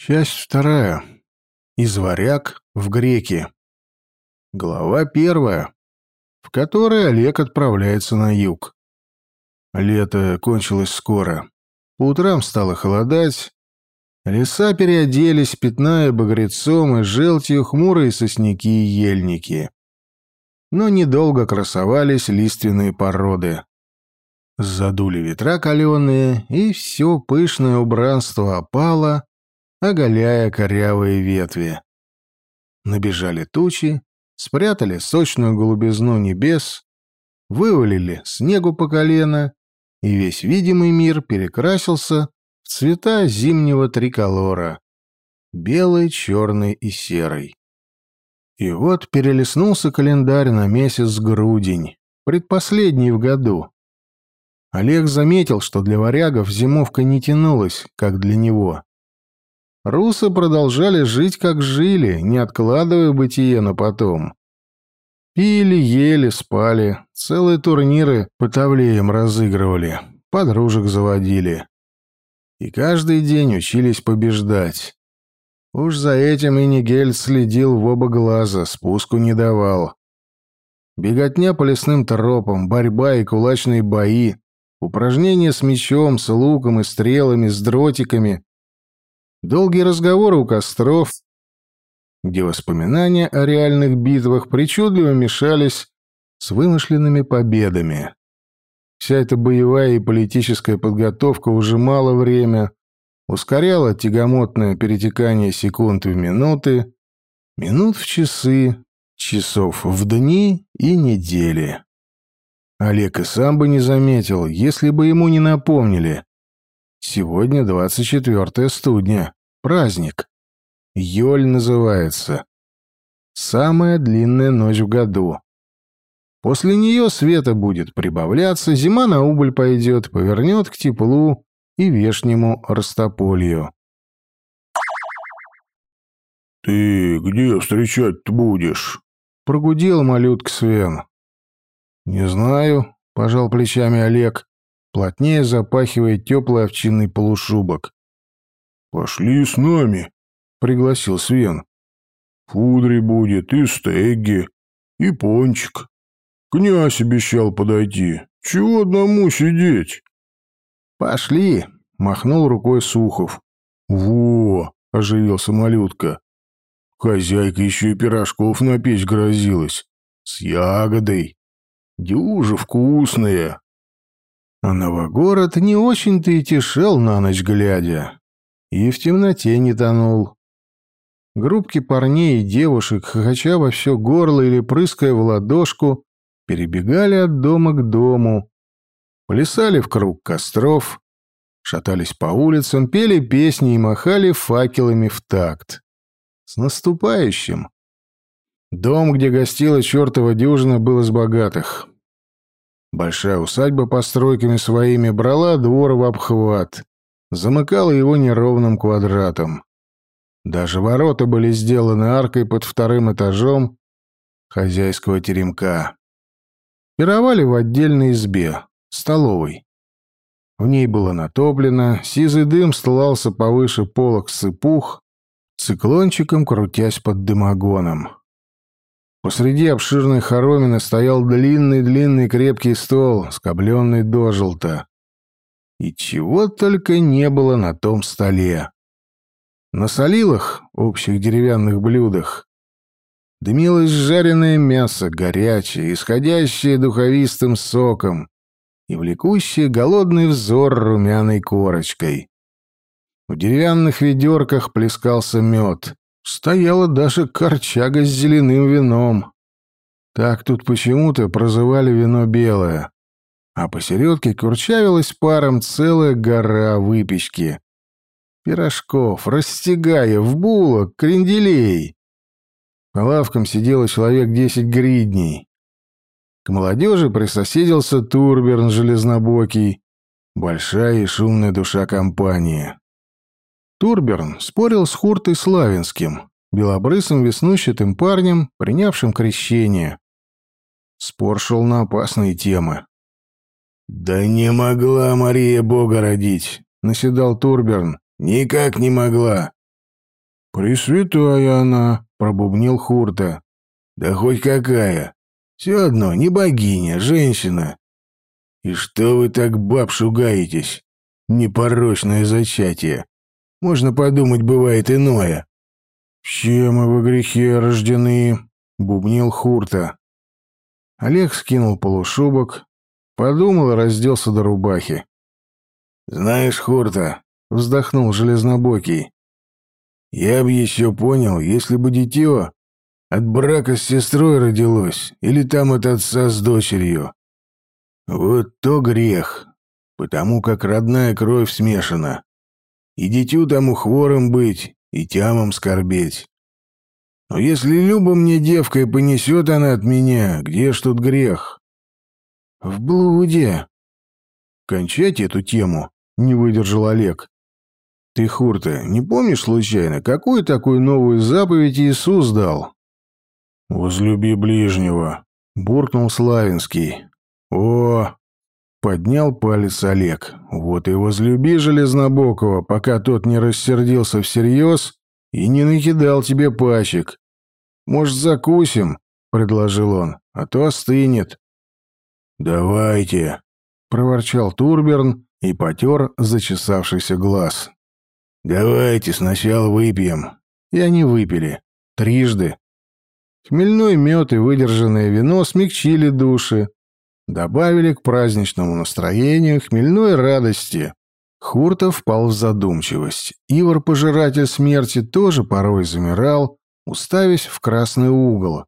Часть вторая. Из варяг в греки. Глава первая, в которой Олег отправляется на юг. Лето кончилось скоро. По утрам стало холодать. Леса переоделись, пятная багрецом и желтью хмурые сосняки и ельники. Но недолго красовались лиственные породы. Задули ветра каленые, и все пышное убранство опало, оголяя корявые ветви. Набежали тучи, спрятали сочную голубизну небес, вывалили снегу по колено, и весь видимый мир перекрасился в цвета зимнего триколора — белый, черный и серый. И вот перелеснулся календарь на месяц грудень, предпоследний в году. Олег заметил, что для варягов зимовка не тянулась, как для него. Русы продолжали жить, как жили, не откладывая бытие на потом. Пили, ели, спали, целые турниры по тавлеям разыгрывали, подружек заводили. И каждый день учились побеждать. Уж за этим и Нигель следил в оба глаза, спуску не давал. Беготня по лесным тропам, борьба и кулачные бои, упражнения с мечом, с луком и стрелами, с дротиками, Долгие разговоры у костров, где воспоминания о реальных битвах причудливо мешались с вымышленными победами. Вся эта боевая и политическая подготовка ужимала время, ускоряла тягомотное перетекание секунд в минуты, минут в часы, часов в дни и недели. Олег и сам бы не заметил, если бы ему не напомнили. Сегодня 24 студня. Праздник. Йоль называется. Самая длинная ночь в году. После нее света будет прибавляться, зима на убыль пойдет, повернет к теплу и вешнему растополью. «Ты где встречать будешь?» — прогудел малютка Свен. «Не знаю», — пожал плечами Олег плотнее запахивая теплый овчинный полушубок. «Пошли с нами», — пригласил Свен. «Фудри будет, и стегги, и пончик. Князь обещал подойти. Чего одному сидеть?» «Пошли», — махнул рукой Сухов. «Во!» — оживился малютка. «Хозяйка еще и пирожков напечь грозилась. С ягодой. Дюжа вкусная». А Новогород не очень-то и тешел на ночь глядя. И в темноте не тонул. Группки парней и девушек, хохоча во все горло или прыская в ладошку, перебегали от дома к дому, плясали в круг костров, шатались по улицам, пели песни и махали факелами в такт. С наступающим! Дом, где гостила чертова дюжина, был из богатых. Большая усадьба постройками своими брала двор в обхват, замыкала его неровным квадратом. Даже ворота были сделаны аркой под вторым этажом хозяйского теремка. Пировали в отдельной избе, столовой. В ней было натоплено, сизый дым стлался повыше полок сыпух, циклончиком крутясь под дымогоном. Посреди обширной хоромины стоял длинный-длинный крепкий стол, скобленный дожелто. И чего только не было на том столе. На солилах, общих деревянных блюдах, дымилось жареное мясо, горячее, исходящее духовистым соком и влекущее голодный взор румяной корочкой. В деревянных ведерках плескался мед, стояла даже корчага с зеленым вином. Так тут почему-то прозывали вино белое. А посередке курчавилась паром целая гора выпечки. Пирожков, растягаев, булок, кренделей. По лавкам сидело человек десять гридней. К молодежи присоседился Турберн железнобокий, большая и шумная душа компании. Турберн спорил с Хуртой Славинским, белобрысым веснущатым парнем, принявшим крещение. Спор шел на опасные темы. «Да не могла Мария Бога родить», — наседал Турберн. «Никак не могла. «Пресвятая она», — пробубнил Хурта. «Да хоть какая. Все одно, не богиня, женщина. И что вы так баб шугаетесь? Непорочное зачатие. Можно подумать, бывает иное». «Все мы во грехе рождены», — бубнил Хурта. Олег скинул полушубок, подумал и разделся до рубахи. «Знаешь, Хурта», — вздохнул Железнобокий, — «я бы еще понял, если бы дитё от брака с сестрой родилось, или там от отца с дочерью. Вот то грех, потому как родная кровь смешана. И дитю тому хвором быть, и тямом скорбеть. Но если Люба мне девкой понесет она от меня, где ж тут грех? В блуде. Кончать эту тему, не выдержал Олег. Ты, Хурта, не помнишь случайно, какую такую новую заповедь Иисус дал? «Возлюби ближнего», — буркнул Славинский. «О!» — поднял палец Олег. «Вот и возлюби Железнобокова, пока тот не рассердился всерьез и не накидал тебе пачек. Может, закусим?» — предложил он. «А то остынет». «Давайте», — проворчал Турберн и потер зачесавшийся глаз. «Давайте сначала выпьем». И они выпили. Трижды. Хмельной мед и выдержанное вино смягчили души, добавили к праздничному настроению хмельной радости. Хуртов впал в задумчивость. Ивар, пожиратель смерти, тоже порой замирал, уставясь в красный угол,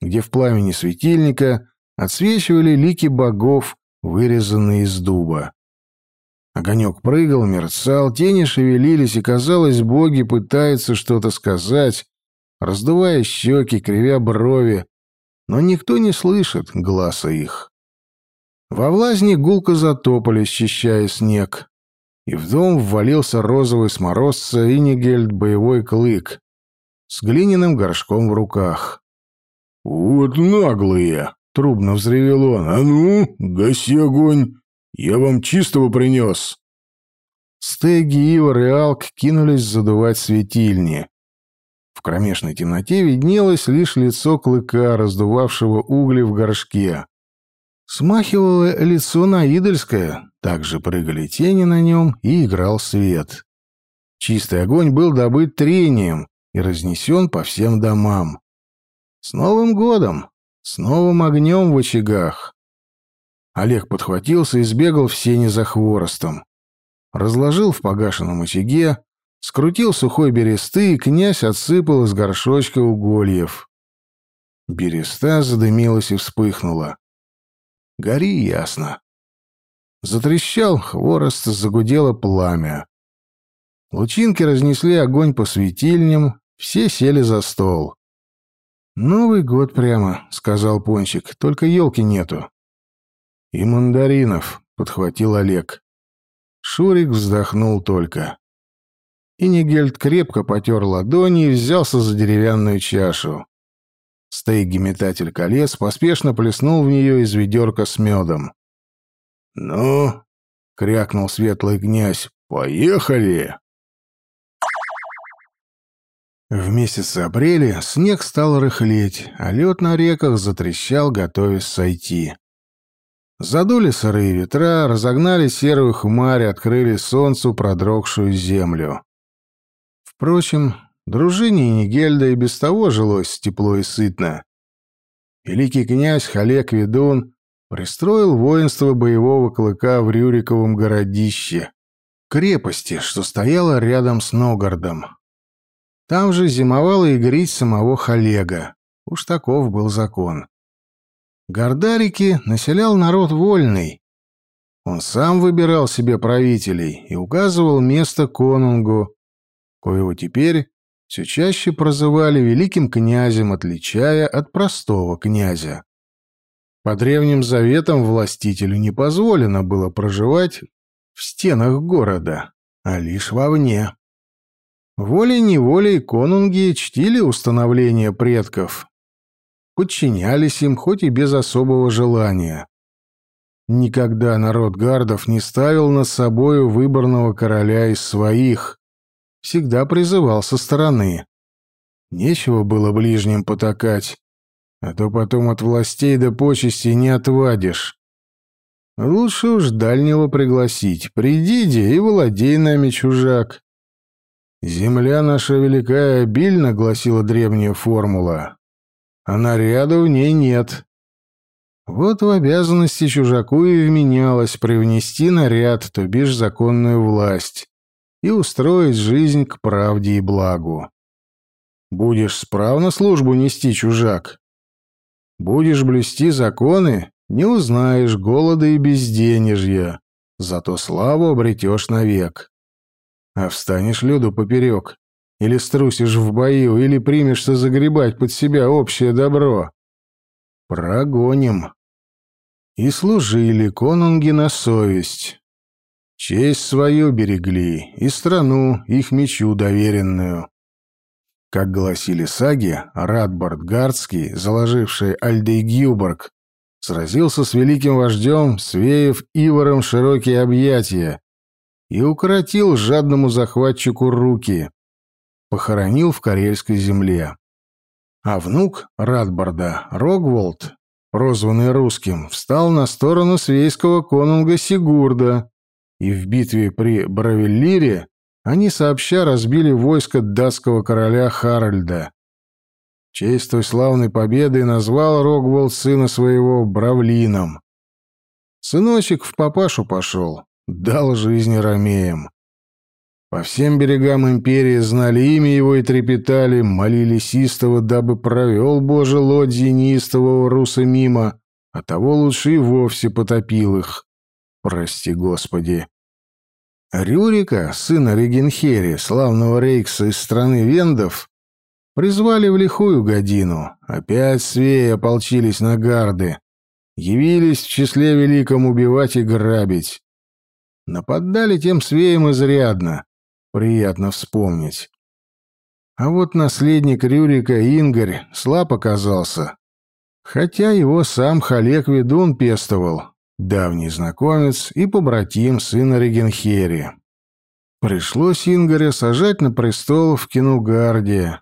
где в пламени светильника отсвечивали лики богов, вырезанные из дуба. Огонек прыгал, мерцал, тени шевелились, и, казалось, боги пытаются что-то сказать, раздувая щеки, кривя брови, но никто не слышит глаза их. Во влазне гулко затопали, счищая снег, и в дом ввалился розовый сморозца Инигельд боевой клык с глиняным горшком в руках. «Вот наглые!» — трубно взревел он. «А ну, гаси огонь! Я вам чистого принес!» Стеги, Ивар и Алк кинулись задувать светильни. В кромешной темноте виднелось лишь лицо клыка, раздувавшего угли в горшке. Смахивало лицо на идольское, также прыгали тени на нем и играл свет. Чистый огонь был добыт трением и разнесен по всем домам. С Новым годом! С новым огнем в очагах! Олег подхватился и сбегал в сене за хворостом. Разложил в погашенном очаге, Скрутил сухой бересты, и князь отсыпал из горшочка угольев. Береста задымилась и вспыхнула. Гори ясно. Затрещал хворост, загудело пламя. Лучинки разнесли огонь по светильням, все сели за стол. «Новый год прямо», — сказал Пончик, — «только елки нету». «И мандаринов», — подхватил Олег. Шурик вздохнул только. Инигельд крепко потер ладони и взялся за деревянную чашу. Стейги-метатель колец поспешно плеснул в нее из ведерка с медом. «Ну?» — крякнул светлый князь. «Поехали!» В месяц апреля снег стал рыхлеть, а лед на реках затрещал, готовясь сойти. Задули сырые ветра, разогнали серую хмарь, открыли солнцу продрогшую землю. Впрочем, дружине Нигельда и без того жилось тепло и сытно. Великий князь Халек Ведун пристроил воинство боевого клыка в Рюриковом городище, крепости, что стояло рядом с Ногородом. Там же зимовал и грить самого Халега. Уж таков был закон. Гордарики населял народ вольный. Он сам выбирал себе правителей и указывал место конунгу, коего теперь все чаще прозывали великим князем, отличая от простого князя. По древним заветам властителю не позволено было проживать в стенах города, а лишь вовне. Волей-неволей конунги чтили установление предков, подчинялись им хоть и без особого желания. Никогда народ гардов не ставил над собою выборного короля из своих, всегда призывал со стороны. Нечего было ближним потакать, а то потом от властей до почести не отвадишь. Лучше уж дальнего пригласить. Приди, и владей нами, чужак. Земля наша великая и обильна, гласила древняя формула, а наряда в ней нет. Вот в обязанности чужаку и вменялось привнести наряд, то бишь законную власть, и устроить жизнь к правде и благу. Будешь справно службу нести, чужак. Будешь блюсти законы, не узнаешь голода и безденежья, зато славу обретешь навек. А встанешь люду поперек, или струсишь в бою, или примешься загребать под себя общее добро. Прогоним. И служили конунги на совесть. Честь свою берегли, и страну их мечу доверенную. Как гласили саги, Радборд Гардский, заложивший Альдейгюборг, сразился с великим вождем, свеев Ивором широкие объятия и укоротил жадному захватчику руки, похоронил в карельской земле. А внук Радборда, Рогволд, прозванный русским, встал на сторону свейского конунга Сигурда, и в битве при Бравеллире они сообща разбили войско датского короля Харальда, честь той славной победы назвал Рогволд сына своего Бравлином. Сыночек в папашу пошел, дал жизнь ромеям. По всем берегам империи знали имя его и трепетали, молились истово, дабы провел Боже лодьи неистового руса мимо, а того лучше и вовсе потопил их. Прости, Господи. Рюрика, сына Регенхери, славного рейкса из страны вендов, Призвали в лихую годину. Опять свеи ополчились на гарды. Явились в числе великом убивать и грабить. Нападали тем свеям изрядно. Приятно вспомнить. А вот наследник Рюрика Ингарь слаб оказался. Хотя его сам Халек Ведун пестовал, давний знакомец и побратим сына Регенхери. Пришлось Ингаря сажать на престол в Кинугарде,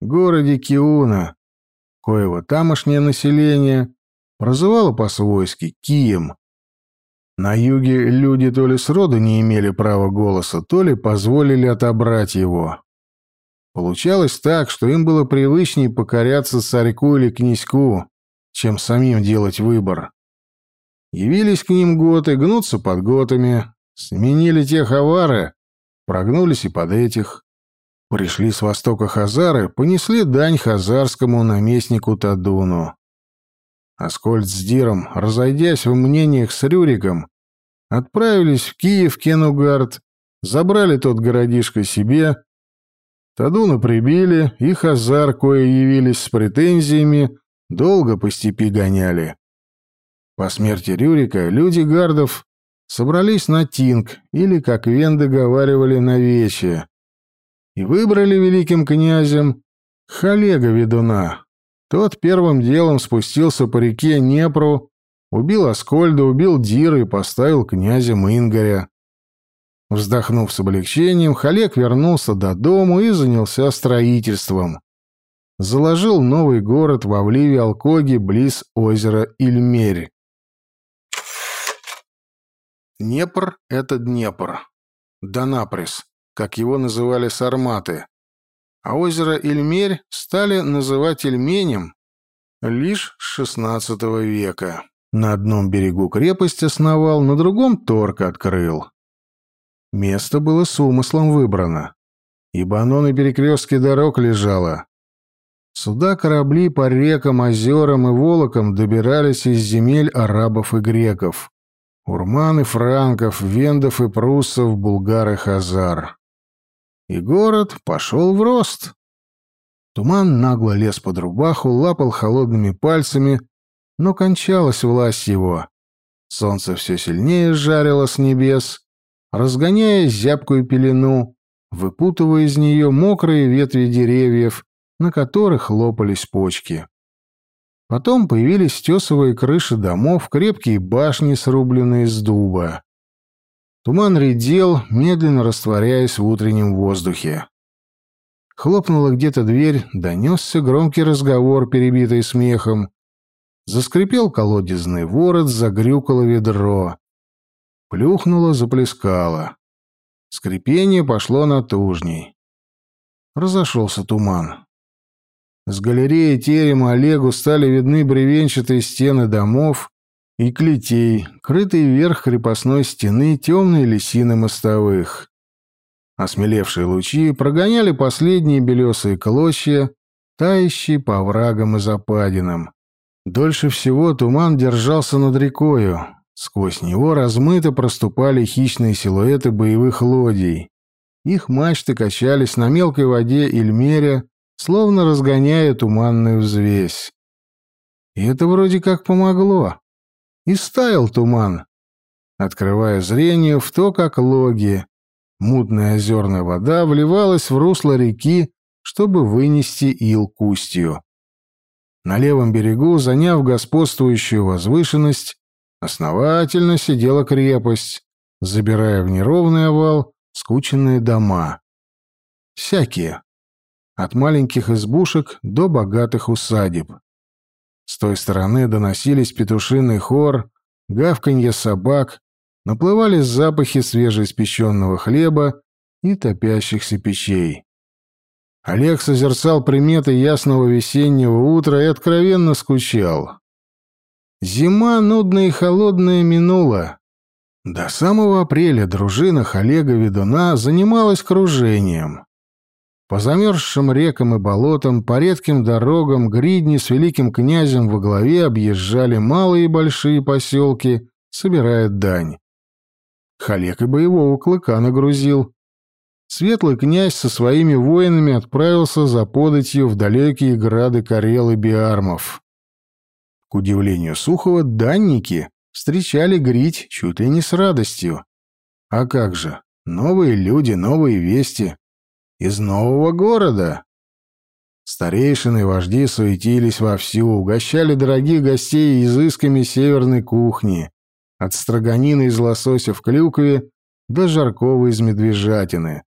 городе Киуна, коего тамошнее население прозывало по-свойски Кием. На юге люди то ли сроду не имели права голоса, то ли позволили отобрать его. Получалось так, что им было привычнее покоряться царьку или князьку, чем самим делать выбор. Явились к ним готы, гнутся под готами, сменили тех авары, прогнулись и под этих. Пришли с востока хазары, понесли дань хазарскому наместнику Тадуну. Аскольд с Диром, разойдясь в мнениях с Рюриком, отправились в Киев Кенугард, забрали тот городишко себе, Тадуна прибили, и хазар, кое явились с претензиями, долго по степи гоняли. По смерти Рюрика люди гардов собрались на Тинг, или, как венды говаривали, на Вече, и выбрали великим князем Халега Ведуна. Тот первым делом спустился по реке Непру, убил Аскольда, убил Дира и поставил князем Ингаря. Вздохнув с облегчением, Халек вернулся до дому и занялся строительством. Заложил новый город во вливе Алкоги близ озера Ильмерь. Днепр — это Днепр. Донаприс как его называли сарматы, а озеро Ильмерь стали называть Ильменем лишь с XVI века. На одном берегу крепость основал, на другом торг открыл. Место было с умыслом выбрано, ибо оно на перекрестке дорог лежало. Сюда корабли по рекам, озерам и волокам добирались из земель арабов и греков, урман и франков, вендов и пруссов, булгар и хазар и город пошел в рост. Туман нагло лез под рубаху, лапал холодными пальцами, но кончалась власть его. Солнце все сильнее жарило с небес, разгоняя зябкую пелену, выпутывая из нее мокрые ветви деревьев, на которых лопались почки. Потом появились тесовые крыши домов, крепкие башни, срубленные из дуба. Туман редел, медленно растворяясь в утреннем воздухе. Хлопнула где-то дверь, донесся громкий разговор, перебитый смехом. Заскрипел колодезный ворот, загрюкало ведро. Плюхнуло, заплескало. Скрипение пошло натужней. Разошелся туман. С галереи терема Олегу стали видны бревенчатые стены домов и клетей, крытые вверх крепостной стены темные лисины мостовых. Осмелевшие лучи прогоняли последние белесые клочья, тающие по врагам и западинам. Дольше всего туман держался над рекою. Сквозь него размыто проступали хищные силуэты боевых лодий. Их мачты качались на мелкой воде Ильмеря, словно разгоняя туманную взвесь. И это вроде как помогло. И стаял туман, открывая зрение в то, как логи, Мутная озерная вода вливалась в русло реки, чтобы вынести ил к устью. На левом берегу, заняв господствующую возвышенность, основательно сидела крепость, забирая в неровный овал скученные дома. Всякие. От маленьких избушек до богатых усадеб. С той стороны доносились петушиный хор, гавканье собак, наплывали запахи свежеиспеченного хлеба и топящихся печей. Олег созерцал приметы ясного весеннего утра и откровенно скучал. Зима, нудная и холодная, минула. До самого апреля дружина Олега Ведуна занималась кружением. По замерзшим рекам и болотам, по редким дорогам гридни с великим князем во главе объезжали малые и большие поселки, собирая дань. Халек и боевого клыка нагрузил. Светлый князь со своими воинами отправился за податью в далекие грады Карел и Биармов. К удивлению Сухова, данники встречали Грить чуть ли не с радостью. А как же, новые люди, новые вести. Из нового города. Старейшины и вожди суетились вовсю, угощали дорогих гостей изысками северной кухни, от строганины из лосося в клюкве до жаркого из медвежатины.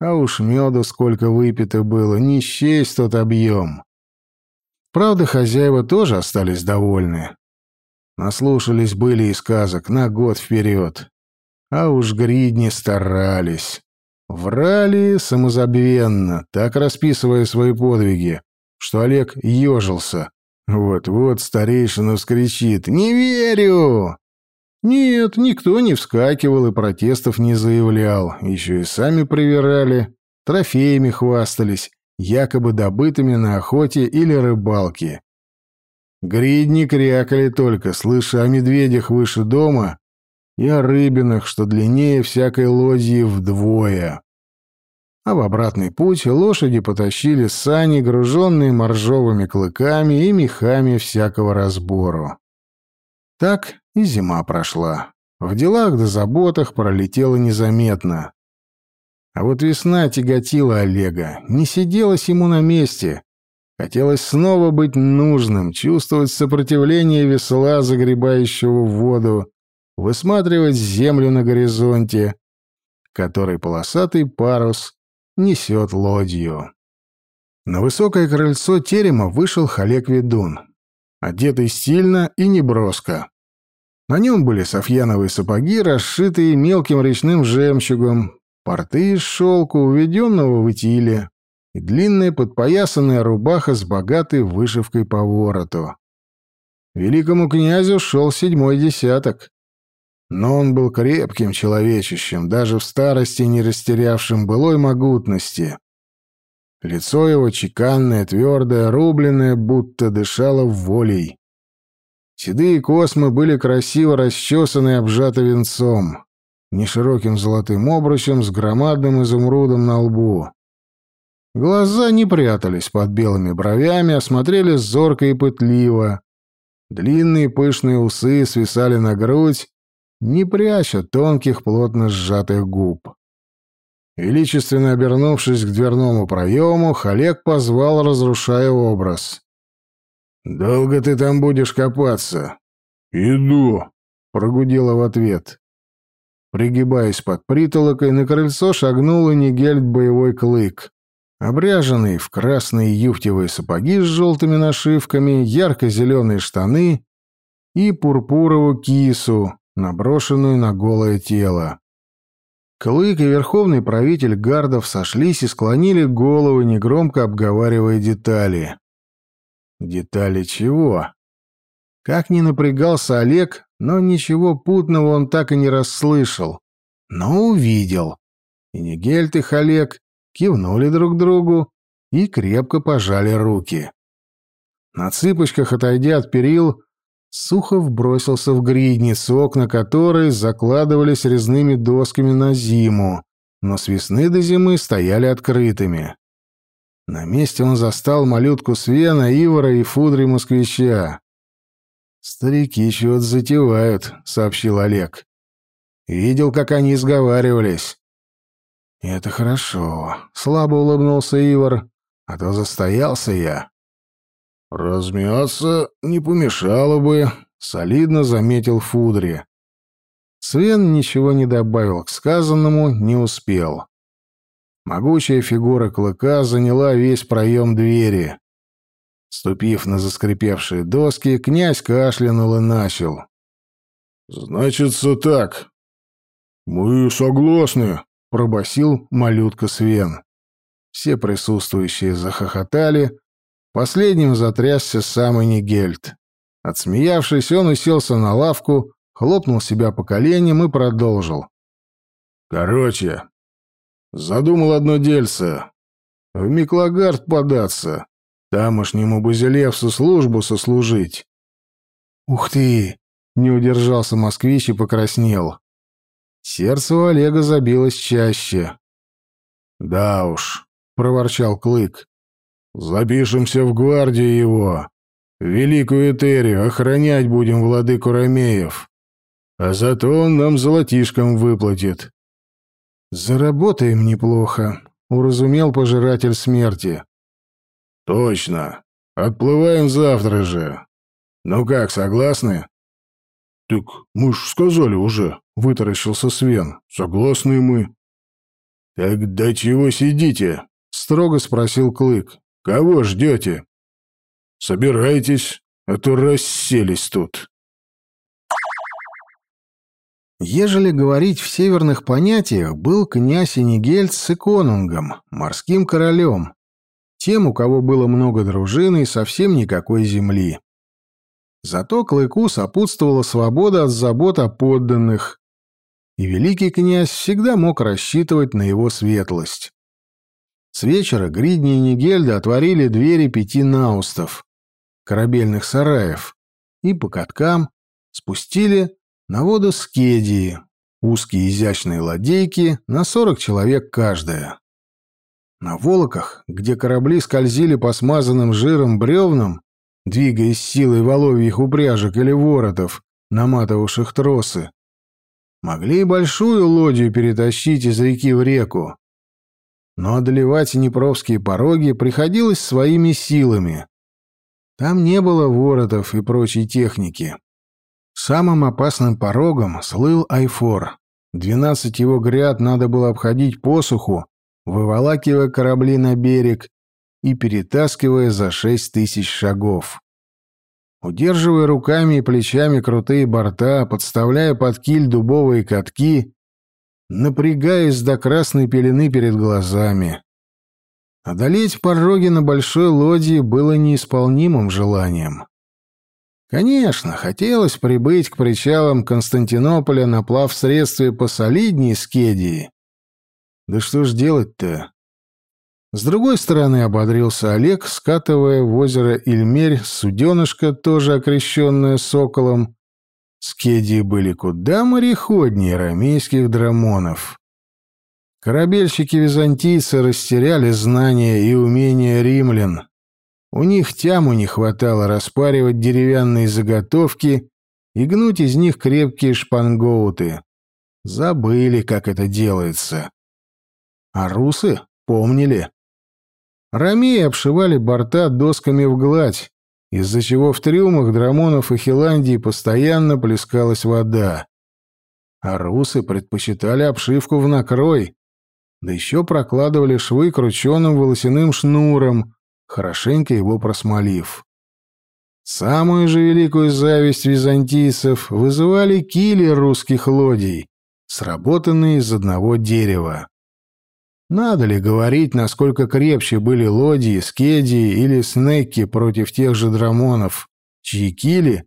А уж меду сколько выпито было, не счесть тот объем. Правда, хозяева тоже остались довольны. Наслушались были и сказок на год вперед. А уж гридни старались. Врали самозабвенно, так расписывая свои подвиги, что Олег ежился. Вот-вот старейшина вскричит «Не верю!» Нет, никто не вскакивал и протестов не заявлял, еще и сами привирали, трофеями хвастались, якобы добытыми на охоте или рыбалке. Гридни крякали только, слыша о медведях выше дома и о рыбинах, что длиннее всякой лодьи вдвое. А в обратный путь лошади потащили сани, груженные моржовыми клыками и мехами всякого разбору. Так и зима прошла. В делах да заботах пролетела незаметно. А вот весна тяготила Олега, не сиделась ему на месте. Хотелось снова быть нужным, чувствовать сопротивление весла, загребающего в воду, высматривать землю на горизонте, который полосатый парус несет лодью. На высокое крыльцо терема вышел Халек Ведун, одетый стильно и неброско. На нем были софьяновые сапоги, расшитые мелким речным жемчугом, порты из шелку, уведенного в итиле, и длинная подпоясанная рубаха с богатой вышивкой по вороту. Великому князю шел седьмой десяток. Но он был крепким человечищем, даже в старости не растерявшим былой могутности. Лицо его чеканное, твердое, рубленное, будто дышало волей. Седые космы были красиво расчесаны и обжаты венцом, нешироким золотым обручем с громадным изумрудом на лбу. Глаза не прятались под белыми бровями, а смотрели зорко и пытливо. Длинные пышные усы свисали на грудь, не пряча тонких плотно сжатых губ. Величественно обернувшись к дверному проему, Халек позвал, разрушая образ. «Долго ты там будешь копаться?» «Иду», — прогудела в ответ. Пригибаясь под притолокой, на крыльцо шагнул и Нигельд боевой клык. Обряженный в красные юфтевые сапоги с желтыми нашивками, ярко-зеленые штаны и пурпуровую кису, наброшенную на голое тело. Клык и верховный правитель гардов сошлись и склонили головы, негромко обговаривая детали. Детали чего? Как ни напрягался Олег, но ничего путного он так и не расслышал. Но увидел. И Нигельт и Олег кивнули друг другу и крепко пожали руки. На цыпочках, отойдя от перил, Сухов бросился в гридницу, окна которой закладывались резными досками на зиму, но с весны до зимы стояли открытыми. На месте он застал малютку Свена, Ивара и Фудри москвича. «Старики чего-то затевают», — сообщил Олег. «Видел, как они сговаривались». «Это хорошо», — слабо улыбнулся Ивар, — «а то застоялся я». «Размяться не помешало бы», — солидно заметил Фудри. Свен ничего не добавил к сказанному, не успел. Могучая фигура клыка заняла весь проем двери. Ступив на заскрипевшие доски, князь кашлянул и начал. «Значится так. Мы согласны», — пробасил малютка Свен. Все присутствующие захохотали, Последним затрясся самый Нигельд. Отсмеявшись, он уселся на лавку, хлопнул себя по коленям и продолжил. «Короче, задумал одно дельце. В Миклагард податься, тамошнему Базилевсу службу сослужить». «Ух ты!» — не удержался москвич и покраснел. Сердце у Олега забилось чаще. «Да уж», — проворчал Клык. Запишемся в гвардию его. Великую Этерию охранять будем владыку Ромеев. А зато он нам золотишком выплатит. Заработаем неплохо, уразумел пожиратель смерти. Точно. Отплываем завтра же. Ну как, согласны? Так мы ж сказали уже, вытаращился Свен. Согласны мы. Так до чего сидите? строго спросил Клык. Кого ждете? Собирайтесь, а то расселись тут. Ежели говорить в северных понятиях, был князь Энигельд с Иконунгом, морским королем, тем, у кого было много дружины и совсем никакой земли. Зато Клыку сопутствовала свобода от забот о подданных, и великий князь всегда мог рассчитывать на его светлость. С вечера Гридни и Нигельда отворили двери пяти наустов, корабельных сараев, и по каткам спустили на воду скедии, узкие изящные ладейки на сорок человек каждая. На волоках, где корабли скользили по смазанным жиром бревнам, двигаясь силой воловьих упряжек или воротов, наматывавших тросы, могли и большую лодью перетащить из реки в реку, но одолевать Днепровские пороги приходилось своими силами. Там не было воротов и прочей техники. Самым опасным порогом слыл Айфор. Двенадцать его гряд надо было обходить посуху, выволакивая корабли на берег и перетаскивая за шесть тысяч шагов. Удерживая руками и плечами крутые борта, подставляя под киль дубовые катки, напрягаясь до красной пелены перед глазами. Одолеть пороги на большой лодье было неисполнимым желанием. Конечно, хотелось прибыть к причалам Константинополя на плавсредстве посолиднее Скедии. Да что ж делать-то? С другой стороны ободрился Олег, скатывая в озеро Ильмерь суденышко, тоже окрещенное соколом, Скедии были куда мореходнее рамейских драмонов. Корабельщики-византийцы растеряли знания и умения римлян. У них тяму не хватало распаривать деревянные заготовки и гнуть из них крепкие шпангоуты. Забыли, как это делается. А русы помнили. Ромеи обшивали борта досками в гладь, из-за чего в трюмах Драмонов и Хиландии постоянно плескалась вода. а русы предпочитали обшивку в накрой, да еще прокладывали швы крученым волосяным шнуром, хорошенько его просмолив. Самую же великую зависть византийцев вызывали кили русских лодий, сработанные из одного дерева. Надо ли говорить, насколько крепче были лодии, скедии или снеки против тех же драмонов, чьи кили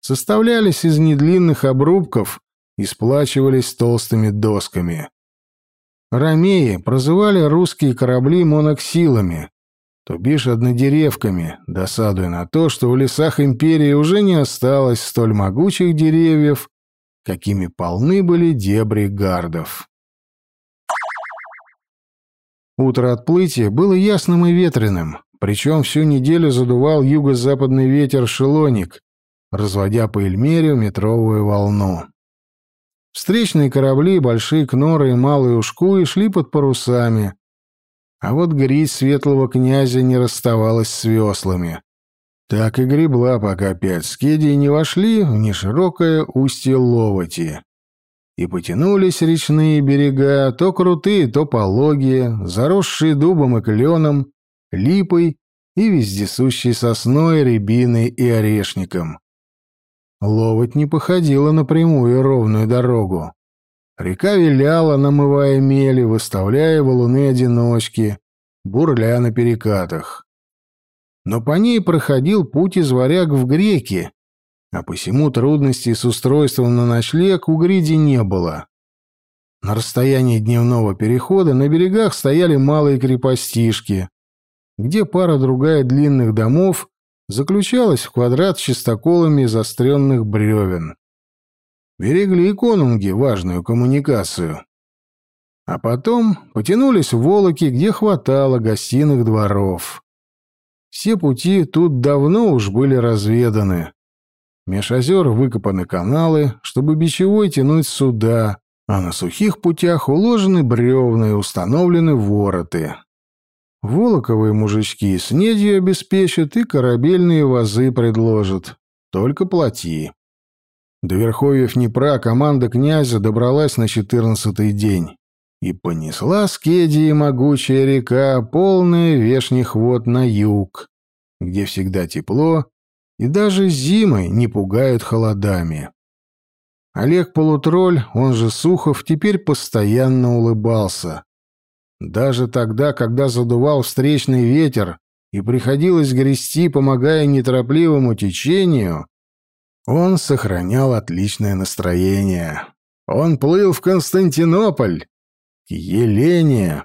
составлялись из недлинных обрубков и сплачивались толстыми досками. Ромеи прозывали русские корабли моноксилами, то бишь однодеревками, досадуя на то, что в лесах империи уже не осталось столь могучих деревьев, какими полны были дебри гардов. Утро отплытия было ясным и ветреным, причем всю неделю задувал юго-западный ветер шелоник, разводя по Эльмерию метровую волну. Встречные корабли, большие кноры и малые ушкуи шли под парусами, а вот грить светлого князя не расставалась с веслами. Так и гребла, пока пять скедий не вошли в неширокое устье Ловоти. И потянулись речные берега, то крутые, то пологие, заросшие дубом и кленом, липой и вездесущей сосной, рябиной и орешником. Ловоть не походила на прямую ровную дорогу. Река виляла, намывая мели, выставляя валуны-одиночки, бурля на перекатах. Но по ней проходил путь из варяг в греки, а посему трудностей с устройством на ночлег у Гриди не было. На расстоянии дневного перехода на берегах стояли малые крепостишки, где пара-другая длинных домов заключалась в квадрат с чистоколами заостренных бревен. Берегли конунги важную коммуникацию. А потом потянулись волоки, где хватало гостиных дворов. Все пути тут давно уж были разведаны. Меж озер выкопаны каналы, чтобы бичевой тянуть суда, а на сухих путях уложены бревна и установлены вороты. Волоковые мужички снедью обеспечат и корабельные вазы предложат. Только плати. До верховьев Днепра команда князя добралась на четырнадцатый день. И понесла с Кедии могучая река, полная вешних вод на юг, где всегда тепло, и даже зимой не пугают холодами. Олег Полутроль, он же Сухов, теперь постоянно улыбался. Даже тогда, когда задувал встречный ветер и приходилось грести, помогая неторопливому течению, он сохранял отличное настроение. Он плыл в Константинополь, к Елене.